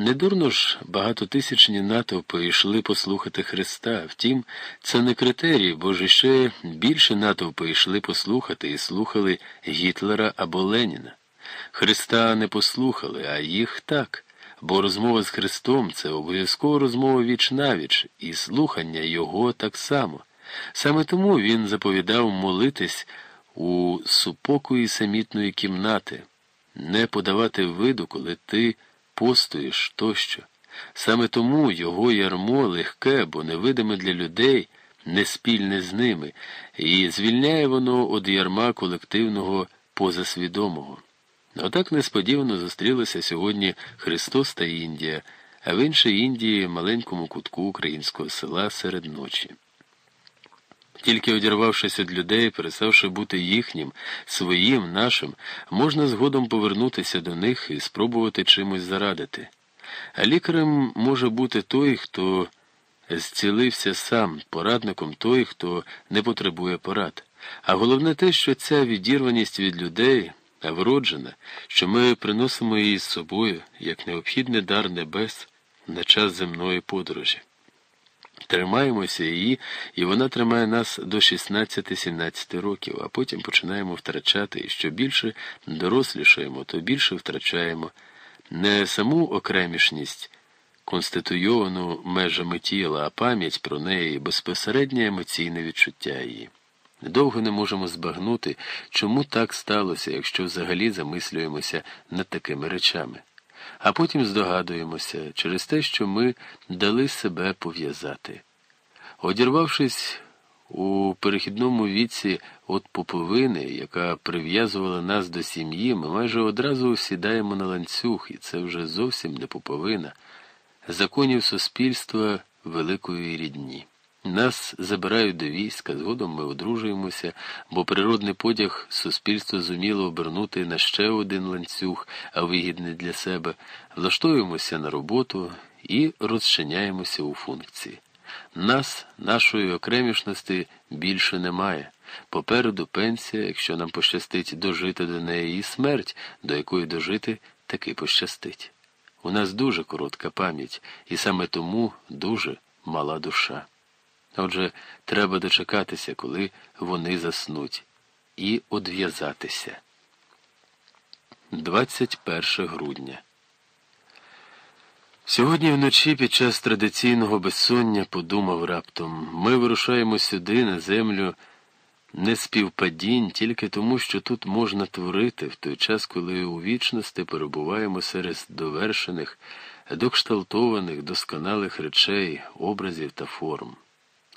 Недурно ж багатотисячні натовпи йшли послухати Христа. Втім, це не критерій, бо ж ще більше натовпи йшли послухати і слухали Гітлера або Леніна. Христа не послухали, а їх так, бо розмова з Христом це обов'язково розмова віч навіч, і слухання Його так само. Саме тому він заповідав молитись у супокої самітної кімнати, не подавати виду, коли ти постуєш тощо. Саме тому його ярмо легке, бо невидиме для людей, не спільне з ними, і звільняє воно від ярма колективного позасвідомого. Отак несподівано зустрілися сьогодні Христос та Індія, а в іншій Індії маленькому кутку українського села серед ночі. Тільки одірвавшись від людей, переставши бути їхнім, своїм, нашим, можна згодом повернутися до них і спробувати чимось зарадити. А лікарем може бути той, хто зцілився сам, порадником той, хто не потребує порад. А головне те, що ця відірваність від людей, вроджена, що ми приносимо її з собою як необхідний дар небес на час земної подорожі. Тримаємося її, і вона тримає нас до 16-17 років, а потім починаємо втрачати, і що більше дорослішаємо, то більше втрачаємо. Не саму окремішність, конституйовану межами тіла, а пам'ять про неї безпосереднє емоційне відчуття її. Довго не можемо збагнути, чому так сталося, якщо взагалі замислюємося над такими речами а потім здогадуємося через те, що ми дали себе пов'язати. Одірвавшись у перехідному віці від поповини, яка прив'язувала нас до сім'ї, ми майже одразу сідаємо на ланцюг, і це вже зовсім не поповина, законів суспільства великої рідні. Нас забирають до війська, згодом ми одружуємося, бо природний потяг суспільство зуміло обернути на ще один ланцюг, а вигідний для себе, влаштовуємося на роботу і розчиняємося у функції. Нас, нашої окремішності, більше немає. Попереду пенсія, якщо нам пощастить дожити до неї, і смерть, до якої дожити таки пощастить. У нас дуже коротка пам'ять, і саме тому дуже мала душа. Отже, треба дочекатися, коли вони заснуть, і одв'язатися. 21 грудня. Сьогодні вночі під час традиційного безсоння подумав раптом ми вирушаємо сюди, на землю, не співпадінь, тільки тому, що тут можна творити в той час, коли у вічності перебуваємо серед довершених, докшталтованих, досконалих речей, образів та форм.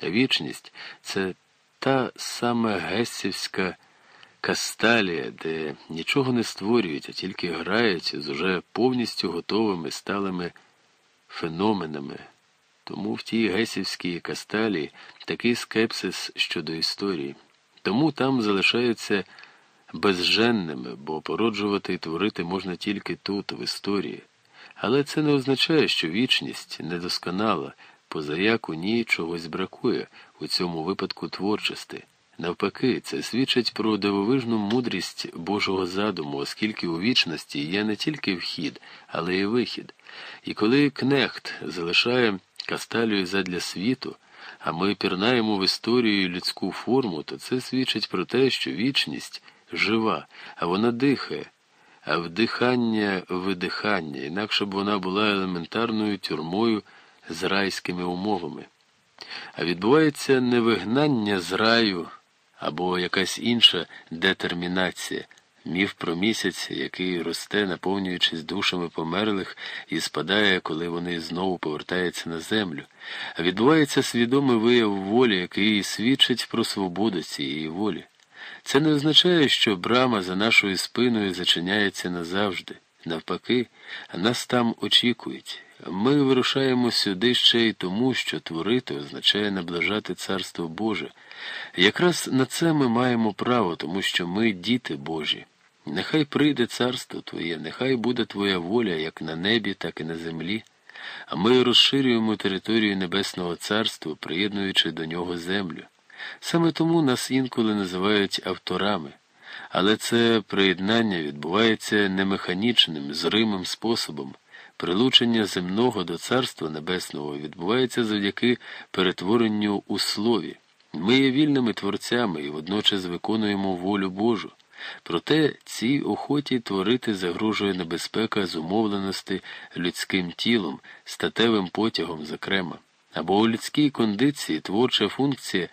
Вічність це та сама гесівська касталія, де нічого не створюють, а тільки грають з уже повністю готовими сталими феноменами. Тому в тій гесівській касталії такий скепсис щодо історії. Тому там залишаються безженними, бо породжувати і творити можна тільки тут, в історії. Але це не означає, що вічність недосконала позаяк у ній чогось бракує у цьому випадку творчості. Навпаки, це свідчить про дивовижну мудрість Божого задуму, оскільки у вічності є не тільки вхід, але й вихід. І коли кнехт залишає касталію задля світу, а ми пірнаємо в історію людську форму, то це свідчить про те, що вічність жива, а вона дихає, а вдихання видихання, інакше б вона була елементарною тюрмою з райськими умовами. А відбувається не вигнання з раю або якась інша детермінація, міф про місяць, який росте, наповнюючись душами померлих, і спадає, коли вони знову повертаються на землю. А відбувається свідомий вияв волі, який свідчить про свободу цієї волі. Це не означає, що брама за нашою спиною зачиняється назавжди. Навпаки, нас там очікують. Ми вирушаємо сюди ще й тому, що творити означає наближати Царство Боже. Якраз на це ми маємо право, тому що ми діти Божі. Нехай прийде царство Твоє, нехай буде Твоя воля як на небі, так і на землі. А ми розширюємо територію Небесного Царства, приєднуючи до нього землю. Саме тому нас інколи називають авторами. Але це приєднання відбувається не механічним, зримим способом. Прилучення земного до Царства Небесного відбувається завдяки перетворенню у слові. Ми є вільними творцями і водночас виконуємо волю Божу. Проте цій охоті творити загрожує небезпека зумовленості людським тілом, статевим потягом, зокрема. Або у людській кондиції творча функція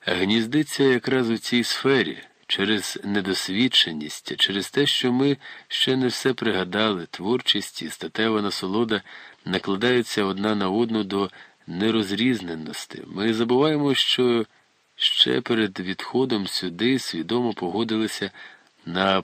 гніздиться якраз у цій сфері через недосвідченість, через те, що ми ще не все пригадали, творчість і статева насолода накладаються одна на одну до нерозрізненості. Ми забуваємо, що ще перед відходом сюди свідомо погодилися на